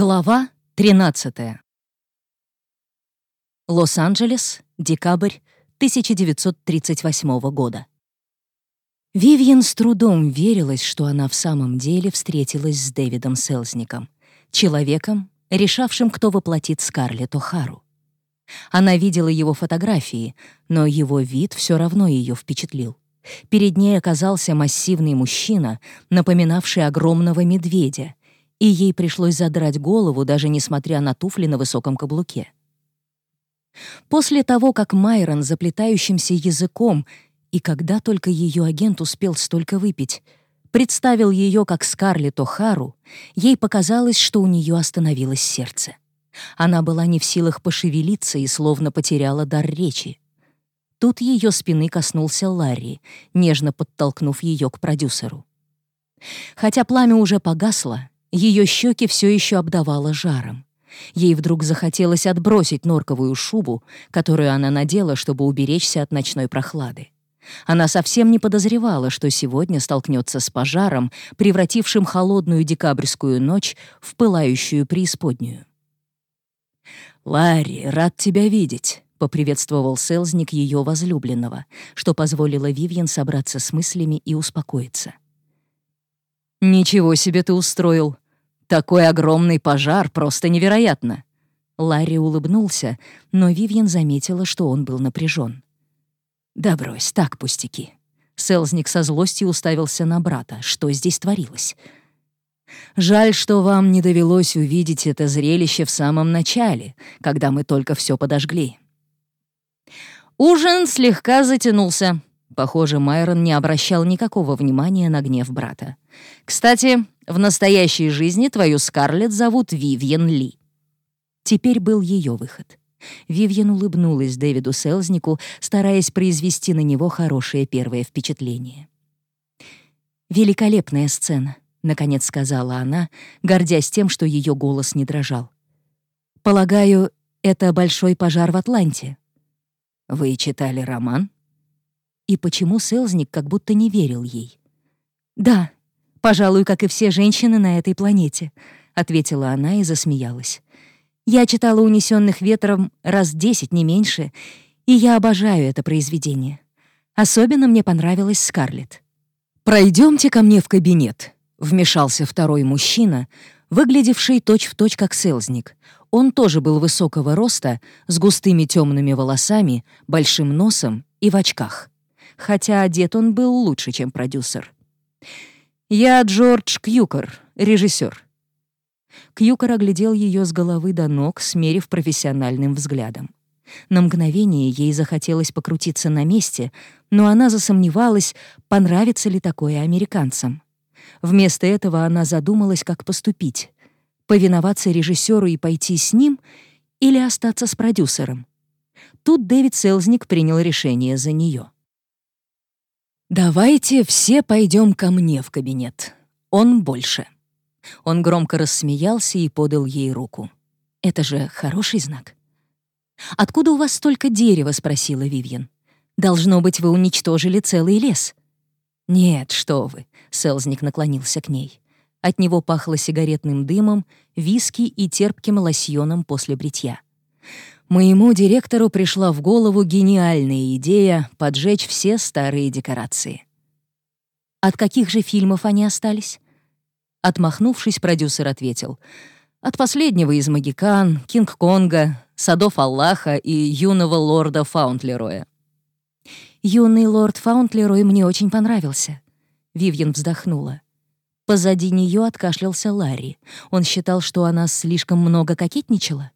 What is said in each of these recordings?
Глава 13. Лос-Анджелес, декабрь 1938 года. Вивьен с трудом верилась, что она в самом деле встретилась с Дэвидом Селзником, человеком, решавшим, кто воплотит Скарлетт О'Хару. Она видела его фотографии, но его вид все равно ее впечатлил. Перед ней оказался массивный мужчина, напоминавший огромного медведя, и ей пришлось задрать голову, даже несмотря на туфли на высоком каблуке. После того, как Майрон заплетающимся языком, и когда только ее агент успел столько выпить, представил ее как Скарлетт О'Хару, ей показалось, что у нее остановилось сердце. Она была не в силах пошевелиться и словно потеряла дар речи. Тут ее спины коснулся Ларри, нежно подтолкнув ее к продюсеру. Хотя пламя уже погасло, ее щеки все еще обдавало жаром. Ей вдруг захотелось отбросить норковую шубу, которую она надела, чтобы уберечься от ночной прохлады. Она совсем не подозревала, что сегодня столкнется с пожаром, превратившим холодную декабрьскую ночь в пылающую преисподнюю. «Ларри, рад тебя видеть», — поприветствовал Селзник ее возлюбленного, что позволило Вивьен собраться с мыслями и успокоиться. «Ничего себе ты устроил! Такой огромный пожар, просто невероятно!» Ларри улыбнулся, но Вивьен заметила, что он был напряжен. «Да брось, так пустяки». Селзник со злостью уставился на брата. Что здесь творилось? «Жаль, что вам не довелось увидеть это зрелище в самом начале, когда мы только все подожгли». Ужин слегка затянулся, Похоже, Майрон не обращал никакого внимания на гнев брата. «Кстати, в настоящей жизни твою Скарлетт зовут Вивьен Ли». Теперь был ее выход. Вивьен улыбнулась Дэвиду Селзнику, стараясь произвести на него хорошее первое впечатление. «Великолепная сцена», — наконец сказала она, гордясь тем, что ее голос не дрожал. «Полагаю, это большой пожар в Атланте». «Вы читали роман?» И почему Селзник как будто не верил ей. «Да, пожалуй, как и все женщины на этой планете», — ответила она и засмеялась. «Я читала «Унесённых ветром» раз десять, не меньше, и я обожаю это произведение. Особенно мне понравилась Скарлетт. «Пройдемте ко мне в кабинет», — вмешался второй мужчина, выглядевший точь-в-точь точь как Селзник. Он тоже был высокого роста, с густыми темными волосами, большим носом и в очках хотя одет он был лучше, чем продюсер. «Я Джордж Кьюкер, режиссер». Кьюкер оглядел ее с головы до ног, смерив профессиональным взглядом. На мгновение ей захотелось покрутиться на месте, но она засомневалась, понравится ли такое американцам. Вместо этого она задумалась, как поступить. Повиноваться режиссеру и пойти с ним или остаться с продюсером. Тут Дэвид Селзник принял решение за нее. «Давайте все пойдем ко мне в кабинет. Он больше». Он громко рассмеялся и подал ей руку. «Это же хороший знак». «Откуда у вас столько дерева?» — спросила Вивьен. «Должно быть, вы уничтожили целый лес». «Нет, что вы», — Селзник наклонился к ней. От него пахло сигаретным дымом, виски и терпким лосьоном после бритья. Моему директору пришла в голову гениальная идея поджечь все старые декорации. От каких же фильмов они остались? Отмахнувшись, продюсер ответил. От последнего из «Магикан», «Кинг-Конга», «Садов Аллаха» и «Юного лорда Фаунтлероя». «Юный лорд Фаунтлерой мне очень понравился», — Вивьен вздохнула. Позади нее откашлялся Ларри. Он считал, что она слишком много кокетничала.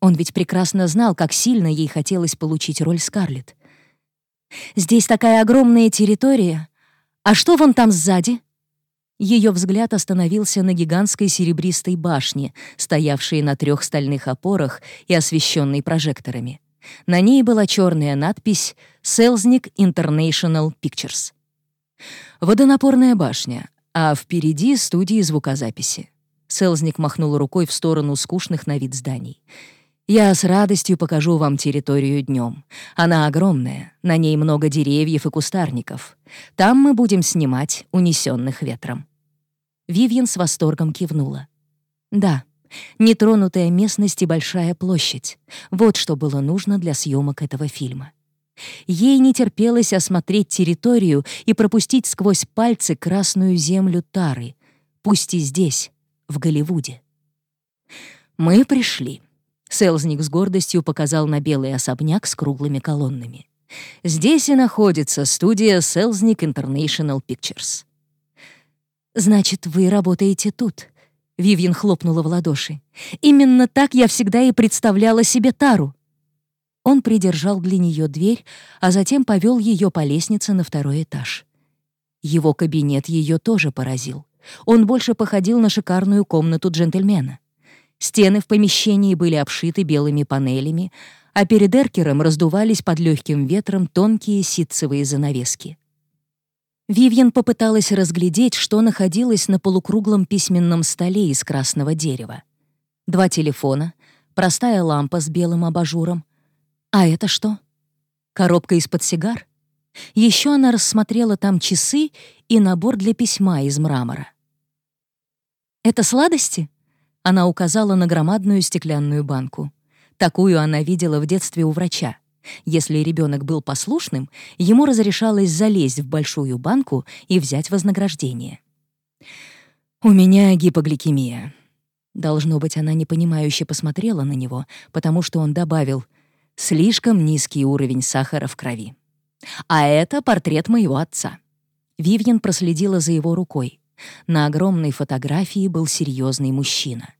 Он ведь прекрасно знал, как сильно ей хотелось получить роль Скарлетт. «Здесь такая огромная территория. А что вон там сзади?» Ее взгляд остановился на гигантской серебристой башне, стоявшей на трех стальных опорах и освещенной прожекторами. На ней была черная надпись «Селзник International Pictures». Водонапорная башня, а впереди студии звукозаписи. Селзник махнул рукой в сторону скучных на вид зданий. Я с радостью покажу вам территорию днем. Она огромная, на ней много деревьев и кустарников. Там мы будем снимать унесенных ветром». Вивьен с восторгом кивнула. «Да, Нетронутая местность и большая площадь. Вот что было нужно для съемок этого фильма. Ей не терпелось осмотреть территорию и пропустить сквозь пальцы красную землю Тары, пусть и здесь, в Голливуде. «Мы пришли», — Селзник с гордостью показал на белый особняк с круглыми колоннами. «Здесь и находится студия Селзник International Pictures». «Значит, вы работаете тут?» Вивьен хлопнула в ладоши. «Именно так я всегда и представляла себе Тару». Он придержал для нее дверь, а затем повел ее по лестнице на второй этаж. Его кабинет ее тоже поразил. Он больше походил на шикарную комнату джентльмена. Стены в помещении были обшиты белыми панелями, а перед эркером раздувались под легким ветром тонкие ситцевые занавески. Вивьен попыталась разглядеть, что находилось на полукруглом письменном столе из красного дерева. Два телефона, простая лампа с белым абажуром. А это что? Коробка из-под сигар? Еще она рассмотрела там часы и набор для письма из мрамора. «Это сладости?» Она указала на громадную стеклянную банку. Такую она видела в детстве у врача. Если ребенок был послушным, ему разрешалось залезть в большую банку и взять вознаграждение. «У меня гипогликемия». Должно быть, она непонимающе посмотрела на него, потому что он добавил «слишком низкий уровень сахара в крови». «А это портрет моего отца». Вивьен проследила за его рукой. На огромной фотографии был серьезный мужчина.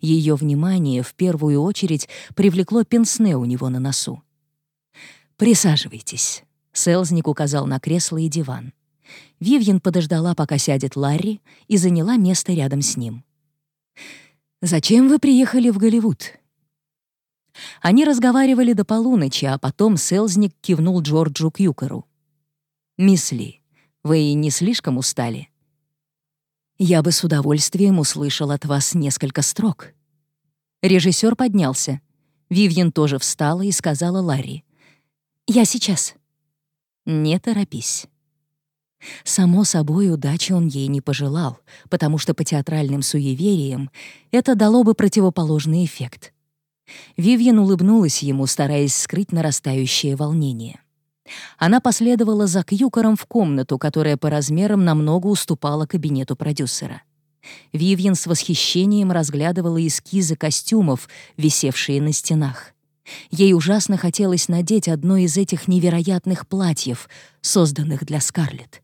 Ее внимание в первую очередь привлекло пенсне у него на носу. «Присаживайтесь», — Селзник указал на кресло и диван. Вивьен подождала, пока сядет Ларри, и заняла место рядом с ним. «Зачем вы приехали в Голливуд?» Они разговаривали до полуночи, а потом Селзник кивнул Джорджу Кьюкеру. «Мисс Ли, вы не слишком устали?» «Я бы с удовольствием услышал от вас несколько строк». Режиссер поднялся. Вивьен тоже встала и сказала Ларри. «Я сейчас». «Не торопись». Само собой, удачи он ей не пожелал, потому что по театральным суевериям это дало бы противоположный эффект. Вивьен улыбнулась ему, стараясь скрыть нарастающее волнение. Она последовала за Кьюкором в комнату, которая по размерам намного уступала кабинету продюсера. Вивьен с восхищением разглядывала эскизы костюмов, висевшие на стенах. Ей ужасно хотелось надеть одно из этих невероятных платьев, созданных для Скарлетт.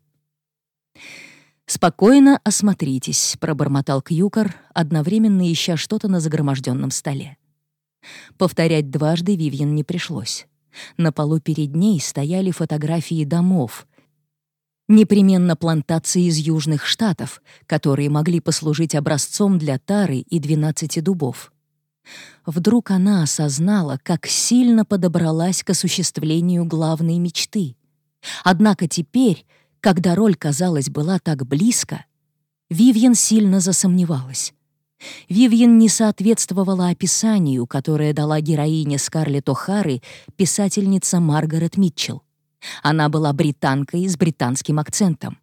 «Спокойно осмотритесь», — пробормотал Кьюкор, одновременно ища что-то на загроможденном столе. Повторять дважды Вивьен не пришлось. На полу перед ней стояли фотографии домов, непременно плантации из Южных Штатов, которые могли послужить образцом для тары и двенадцати дубов. Вдруг она осознала, как сильно подобралась к осуществлению главной мечты. Однако теперь, когда роль, казалось, была так близко, Вивьен сильно засомневалась. Вивьен не соответствовала описанию, которое дала героиня Скарлетт О'Хары писательница Маргарет Митчелл. Она была британкой с британским акцентом.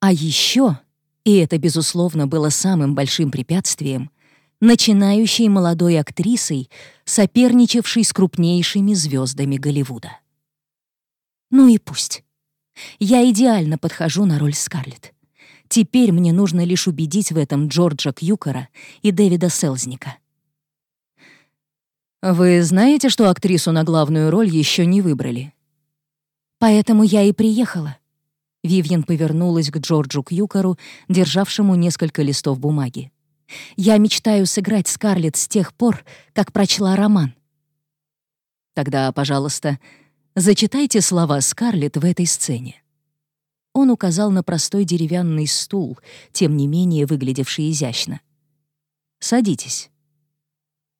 А еще, и это, безусловно, было самым большим препятствием, начинающей молодой актрисой, соперничавшей с крупнейшими звездами Голливуда. Ну и пусть. Я идеально подхожу на роль Скарлетт. Теперь мне нужно лишь убедить в этом Джорджа Кьюкера и Дэвида Селзника. «Вы знаете, что актрису на главную роль еще не выбрали?» «Поэтому я и приехала». Вивьен повернулась к Джорджу Кьюкеру, державшему несколько листов бумаги. Я мечтаю сыграть Скарлетт с тех пор, как прочла роман. Тогда, пожалуйста, зачитайте слова Скарлетт в этой сцене. Он указал на простой деревянный стул, тем не менее выглядевший изящно. «Садитесь».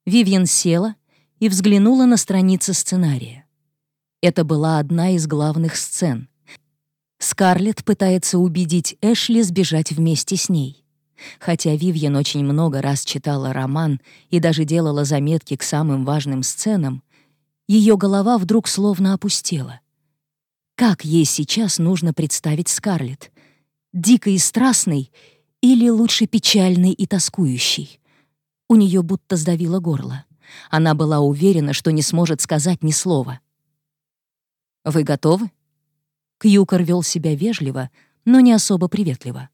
Вивьен села и взглянула на страницы сценария. Это была одна из главных сцен. Скарлетт пытается убедить Эшли сбежать вместе с ней. Хотя Вивьен очень много раз читала роман и даже делала заметки к самым важным сценам, ее голова вдруг словно опустела. Как ей сейчас нужно представить Скарлетт? Дикой и страстной или лучше печальной и тоскующей? У нее будто сдавило горло. Она была уверена, что не сможет сказать ни слова. «Вы готовы?» Кьюкор вел себя вежливо, но не особо приветливо.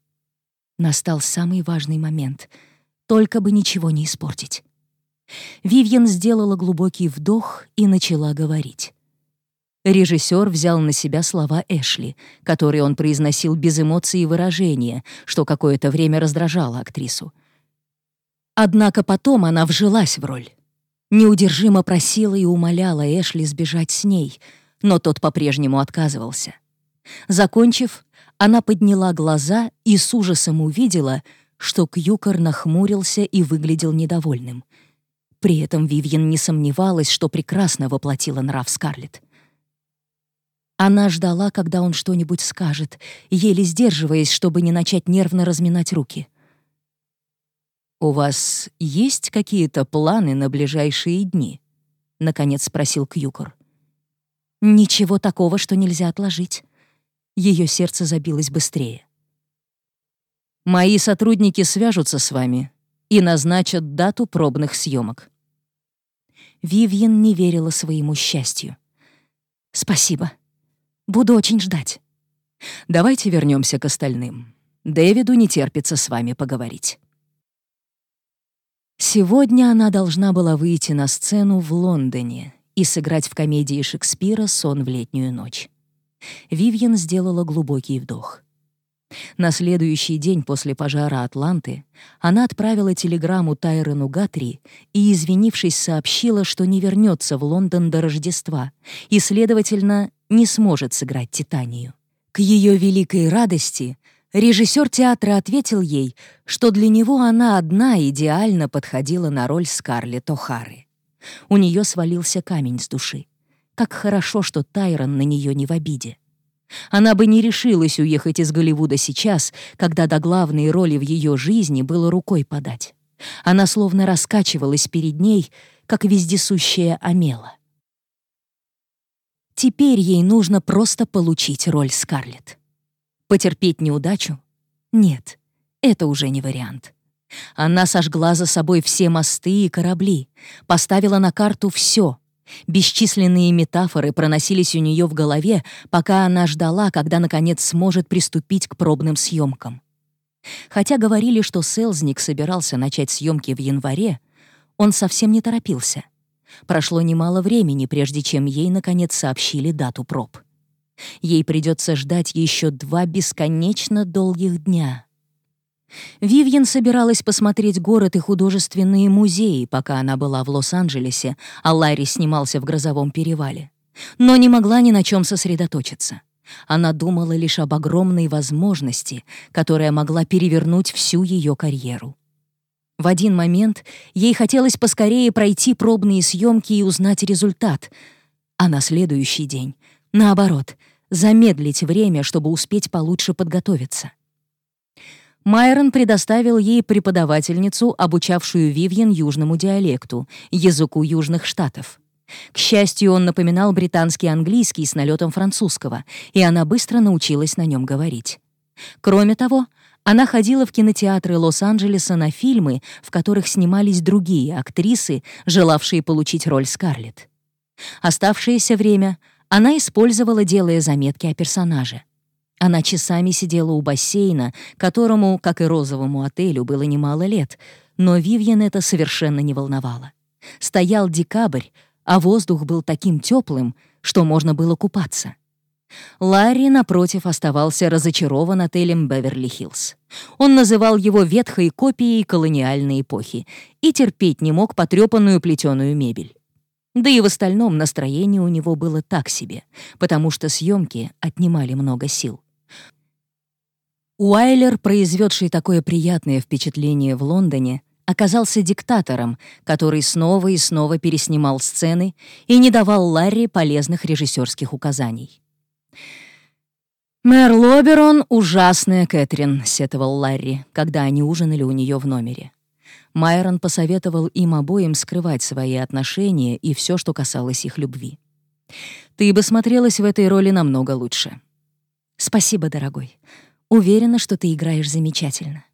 Настал самый важный момент. Только бы ничего не испортить. Вивьен сделала глубокий вдох и начала говорить. Режиссер взял на себя слова Эшли, которые он произносил без эмоций и выражения, что какое-то время раздражало актрису. Однако потом она вжилась в роль. Неудержимо просила и умоляла Эшли сбежать с ней, но тот по-прежнему отказывался. Закончив, она подняла глаза и с ужасом увидела, что Кьюкор нахмурился и выглядел недовольным. При этом Вивьен не сомневалась, что прекрасно воплотила нрав Скарлетт. Она ждала, когда он что-нибудь скажет, еле сдерживаясь, чтобы не начать нервно разминать руки. «У вас есть какие-то планы на ближайшие дни?» — наконец спросил Кьюкор. «Ничего такого, что нельзя отложить». Ее сердце забилось быстрее. «Мои сотрудники свяжутся с вами и назначат дату пробных съемок. Вивьен не верила своему счастью. «Спасибо. Буду очень ждать». «Давайте вернемся к остальным. Дэвиду не терпится с вами поговорить». Сегодня она должна была выйти на сцену в Лондоне и сыграть в комедии Шекспира «Сон в летнюю ночь». Вивьен сделала глубокий вдох. На следующий день после пожара Атланты она отправила телеграмму Тайрону Гатри и, извинившись, сообщила, что не вернется в Лондон до Рождества и, следовательно, не сможет сыграть «Титанию». К ее великой радости режиссер театра ответил ей, что для него она одна идеально подходила на роль Скарлетт О'Хары. У нее свалился камень с души. Как хорошо, что Тайрон на нее не в обиде. Она бы не решилась уехать из Голливуда сейчас, когда до главной роли в ее жизни было рукой подать. Она словно раскачивалась перед ней, как вездесущая Амела. Теперь ей нужно просто получить роль Скарлетт. Потерпеть неудачу? Нет, это уже не вариант. Она сожгла за собой все мосты и корабли, поставила на карту все — Бесчисленные метафоры проносились у нее в голове, пока она ждала, когда, наконец, сможет приступить к пробным съемкам. Хотя говорили, что Селзник собирался начать съемки в январе, он совсем не торопился. Прошло немало времени, прежде чем ей, наконец, сообщили дату проб. Ей придется ждать еще два бесконечно долгих дня. Вивьен собиралась посмотреть город и художественные музеи, пока она была в Лос-Анджелесе, а Ларри снимался в грозовом перевале. Но не могла ни на чем сосредоточиться. Она думала лишь об огромной возможности, которая могла перевернуть всю ее карьеру. В один момент ей хотелось поскорее пройти пробные съемки и узнать результат, а на следующий день, наоборот, замедлить время, чтобы успеть получше подготовиться. Майрон предоставил ей преподавательницу, обучавшую Вивьен южному диалекту, языку Южных Штатов. К счастью, он напоминал британский английский с налетом французского, и она быстро научилась на нем говорить. Кроме того, она ходила в кинотеатры Лос-Анджелеса на фильмы, в которых снимались другие актрисы, желавшие получить роль Скарлетт. Оставшееся время она использовала, делая заметки о персонаже. Она часами сидела у бассейна, которому, как и розовому отелю, было немало лет, но Вивьен это совершенно не волновало. Стоял декабрь, а воздух был таким теплым, что можно было купаться. Ларри, напротив, оставался разочарован отелем «Беверли-Хиллз». Он называл его ветхой копией колониальной эпохи и терпеть не мог потрепанную плетеную мебель. Да и в остальном настроение у него было так себе, потому что съемки отнимали много сил. Уайлер, произведший такое приятное впечатление в Лондоне, оказался диктатором, который снова и снова переснимал сцены и не давал Ларри полезных режиссерских указаний. «Мэр Лоберон — ужасная Кэтрин», — сетовал Ларри, когда они ужинали у нее в номере. Майрон посоветовал им обоим скрывать свои отношения и все, что касалось их любви. «Ты бы смотрелась в этой роли намного лучше». «Спасибо, дорогой. Уверена, что ты играешь замечательно.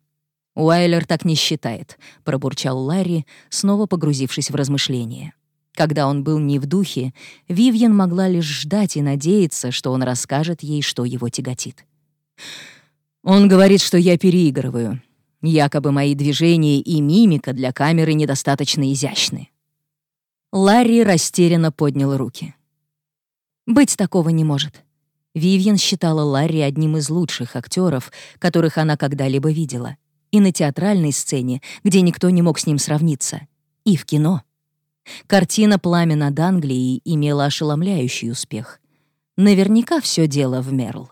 Уайлер так не считает, пробурчал Ларри, снова погрузившись в размышления. Когда он был не в духе, Вивьен могла лишь ждать и надеяться, что он расскажет ей, что его тяготит. Он говорит, что я переигрываю. Якобы мои движения и мимика для камеры недостаточно изящны. Ларри растерянно поднял руки. Быть такого не может. Вивьен считала Ларри одним из лучших актеров, которых она когда-либо видела. И на театральной сцене, где никто не мог с ним сравниться. И в кино. Картина «Пламя над Англией» имела ошеломляющий успех. Наверняка все дело в Мерл.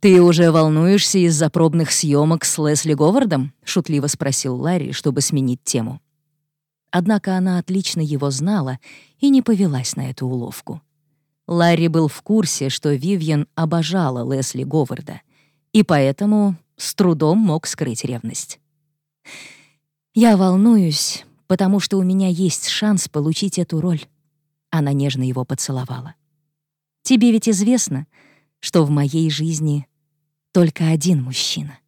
«Ты уже волнуешься из-за пробных съемок с Лесли Говардом?» — шутливо спросил Ларри, чтобы сменить тему. Однако она отлично его знала и не повелась на эту уловку. Ларри был в курсе, что Вивьен обожала Лесли Говарда, и поэтому с трудом мог скрыть ревность. «Я волнуюсь, потому что у меня есть шанс получить эту роль». Она нежно его поцеловала. «Тебе ведь известно, что в моей жизни только один мужчина».